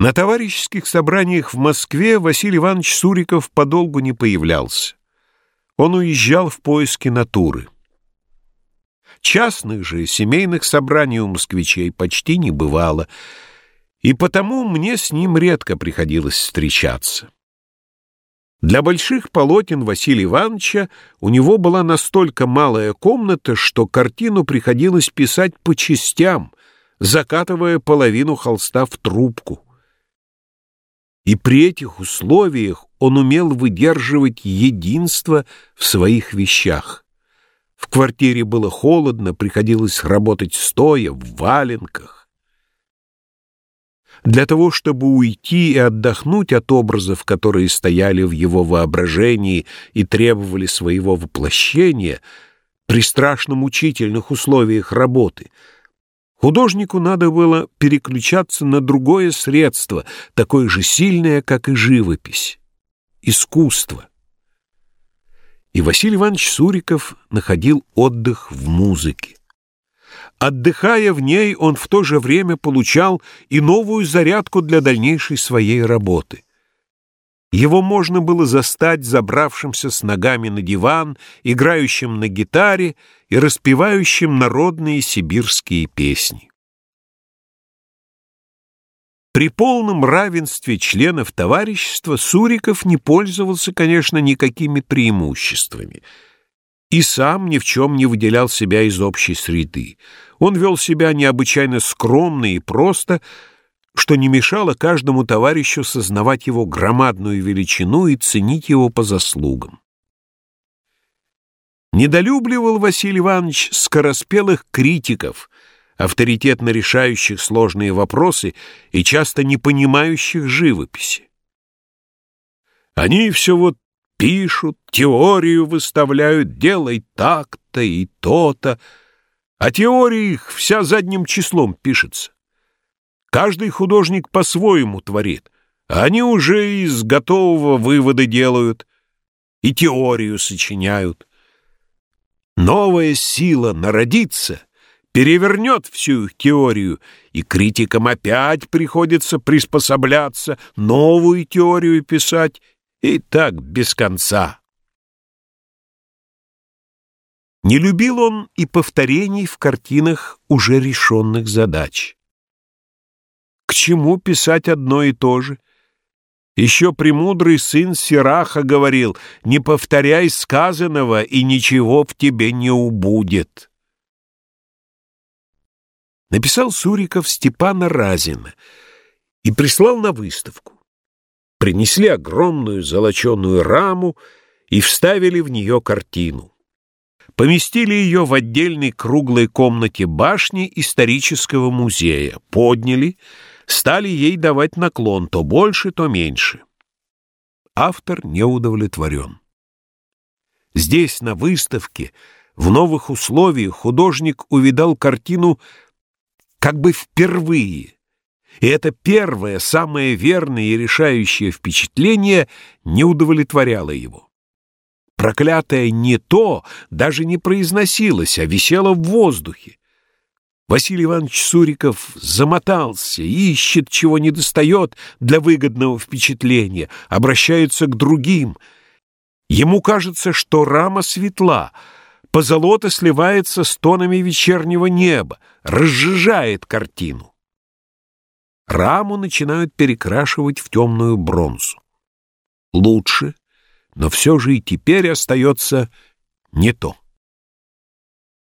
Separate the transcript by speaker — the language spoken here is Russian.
Speaker 1: На товарищеских собраниях в Москве Василий Иванович Суриков подолгу не появлялся. Он уезжал в поиски натуры. Частных же семейных собраний у москвичей почти не бывало, и потому мне с ним редко приходилось встречаться. Для больших полотен Василия Ивановича у него была настолько малая комната, что картину приходилось писать по частям, закатывая половину холста в трубку. И при этих условиях он умел выдерживать единство в своих вещах. В квартире было холодно, приходилось работать стоя, в валенках. Для того, чтобы уйти и отдохнуть от образов, которые стояли в его воображении и требовали своего воплощения, при страшно мучительных условиях работы, художнику надо было переключаться на другое средство, такое же сильное, как и живопись — искусство. И Василий Иванович Суриков находил отдых в музыке. Отдыхая в ней, он в то же время получал и новую зарядку для дальнейшей своей работы. Его можно было застать забравшимся с ногами на диван, играющим на гитаре и распевающим народные сибирские песни. При полном равенстве членов товарищества Суриков не пользовался, конечно, никакими преимуществами — и сам ни в чем не выделял себя из общей среды. Он вел себя необычайно скромно и просто, что не мешало каждому товарищу сознавать его громадную величину и ценить его по заслугам. Недолюбливал Василий Иванович скороспелых критиков, авторитетно решающих сложные вопросы и часто не понимающих живописи. Они все вот пишут, теорию выставляют, делай так-то и то-то, а теория их вся задним числом пишется. Каждый художник по-своему творит, они уже из готового вывода делают и теорию сочиняют. Новая сила народится, перевернет всю их теорию, и критикам опять приходится приспособляться, новую теорию писать и так без конца. Не любил он и повторений в картинах уже решенных задач. К чему писать одно и то же? Еще премудрый сын Сираха говорил, «Не повторяй сказанного, и ничего в тебе не убудет». Написал Суриков Степана Разина и прислал на выставку принесли огромную золоченую раму и вставили в нее картину. Поместили ее в отдельной круглой комнате башни исторического музея, подняли, стали ей давать наклон то больше, то меньше. Автор не удовлетворен. Здесь, на выставке, в новых условиях, художник увидал картину как бы впервые — и это первое, самое верное и решающее впечатление не удовлетворяло его. Проклятое «не то» даже не произносилось, а висело в воздухе. Василий Иванович Суриков замотался, ищет, чего не достает для выгодного впечатления, обращается к другим. Ему кажется, что рама светла, позолота сливается с тонами вечернего неба, разжижает картину раму начинают перекрашивать в темную бронзу. Лучше, но все же и теперь остается не то.